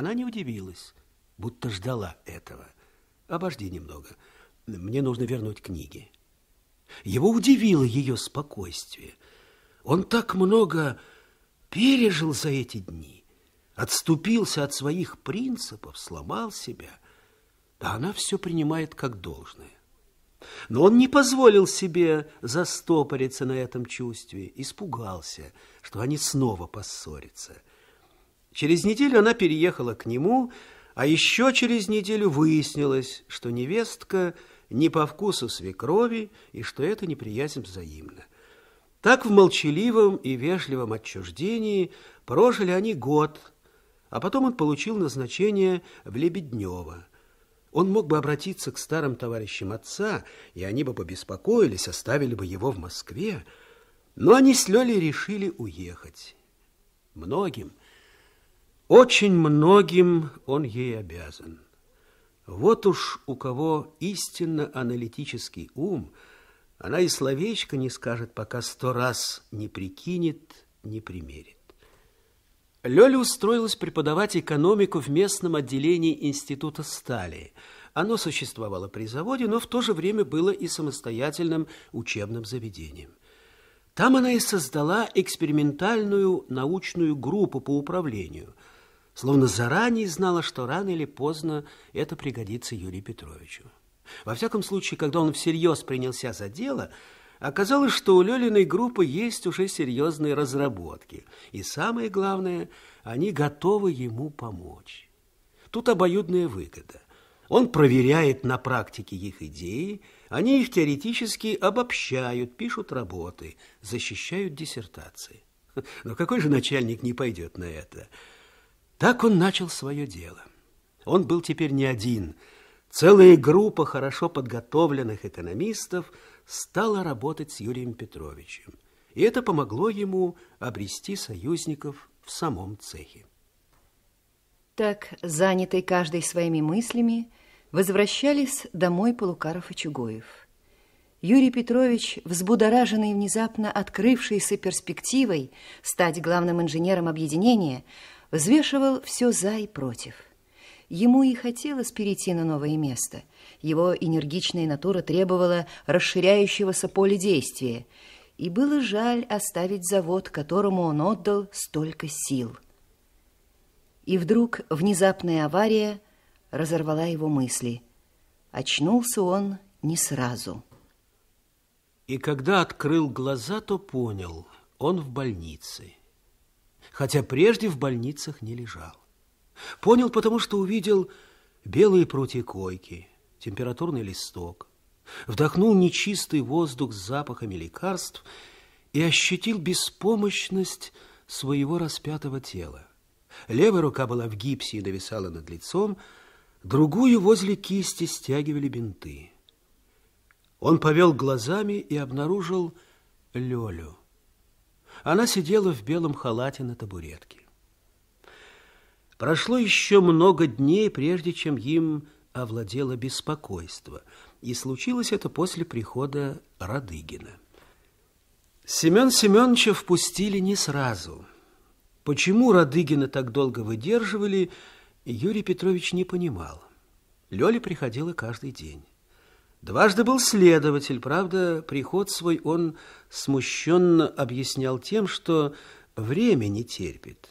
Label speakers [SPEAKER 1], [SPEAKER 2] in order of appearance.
[SPEAKER 1] Она не удивилась, будто ждала этого. Обожди немного, мне нужно вернуть книги. Его удивило ее спокойствие. Он так много пережил за эти дни, отступился от своих принципов, сломал себя, а она все принимает как должное. Но он не позволил себе застопориться на этом чувстве, испугался, что они снова поссорятся. Через неделю она переехала к нему, а еще через неделю выяснилось, что невестка не по вкусу свекрови и что это неприязнь взаимна. Так в молчаливом и вежливом отчуждении прожили они год, а потом он получил назначение в Лебеднево. Он мог бы обратиться к старым товарищам отца, и они бы побеспокоились, оставили бы его в Москве, но они с Лёлей решили уехать. Многим, очень многим он ей обязан. Вот уж у кого истинно аналитический ум, она и словечко не скажет, пока сто раз не прикинет, не примерит. Лёля устроилась преподавать экономику в местном отделении Института стали. Оно существовало при заводе, но в то же время было и самостоятельным учебным заведением. Там она и создала экспериментальную научную группу по управлению – словно заранее знала, что рано или поздно это пригодится Юрию Петровичу. Во всяком случае, когда он всерьез принялся за дело, оказалось, что у Лёлиной группы есть уже серьезные разработки. И самое главное, они готовы ему помочь. Тут обоюдная выгода. Он проверяет на практике их идеи, они их теоретически обобщают, пишут работы, защищают диссертации. Но какой же начальник не пойдет на это? Так он начал свое дело. Он был теперь не один. Целая группа хорошо подготовленных экономистов стала работать с Юрием Петровичем. И это помогло ему обрести союзников в самом цехе.
[SPEAKER 2] Так, занятый каждый своими мыслями, возвращались домой Полукаров и Чугоев. Юрий Петрович, взбудораженный внезапно открывшейся перспективой стать главным инженером объединения, взвешивал все за и против. Ему и хотелось перейти на новое место. Его энергичная натура требовала расширяющегося поля действия, и было жаль оставить завод, которому он отдал столько сил. И вдруг внезапная авария разорвала его мысли. Очнулся он не сразу.
[SPEAKER 1] И когда открыл глаза, то понял, он в больнице хотя прежде в больницах не лежал. Понял, потому что увидел белые прутья койки, температурный листок, вдохнул нечистый воздух с запахами лекарств и ощутил беспомощность своего распятого тела. Левая рука была в гипсе и нависала над лицом, другую возле кисти стягивали бинты. Он повел глазами и обнаружил Лёлю. Она сидела в белом халате на табуретке. Прошло еще много дней, прежде чем им овладело беспокойство, и случилось это после прихода Радыгина. Семен Семеновича впустили не сразу. Почему Радыгина так долго выдерживали, Юрий Петрович не понимал. Лёля приходила каждый день. Дважды был следователь, правда, приход свой он смущенно объяснял тем, что время не терпит.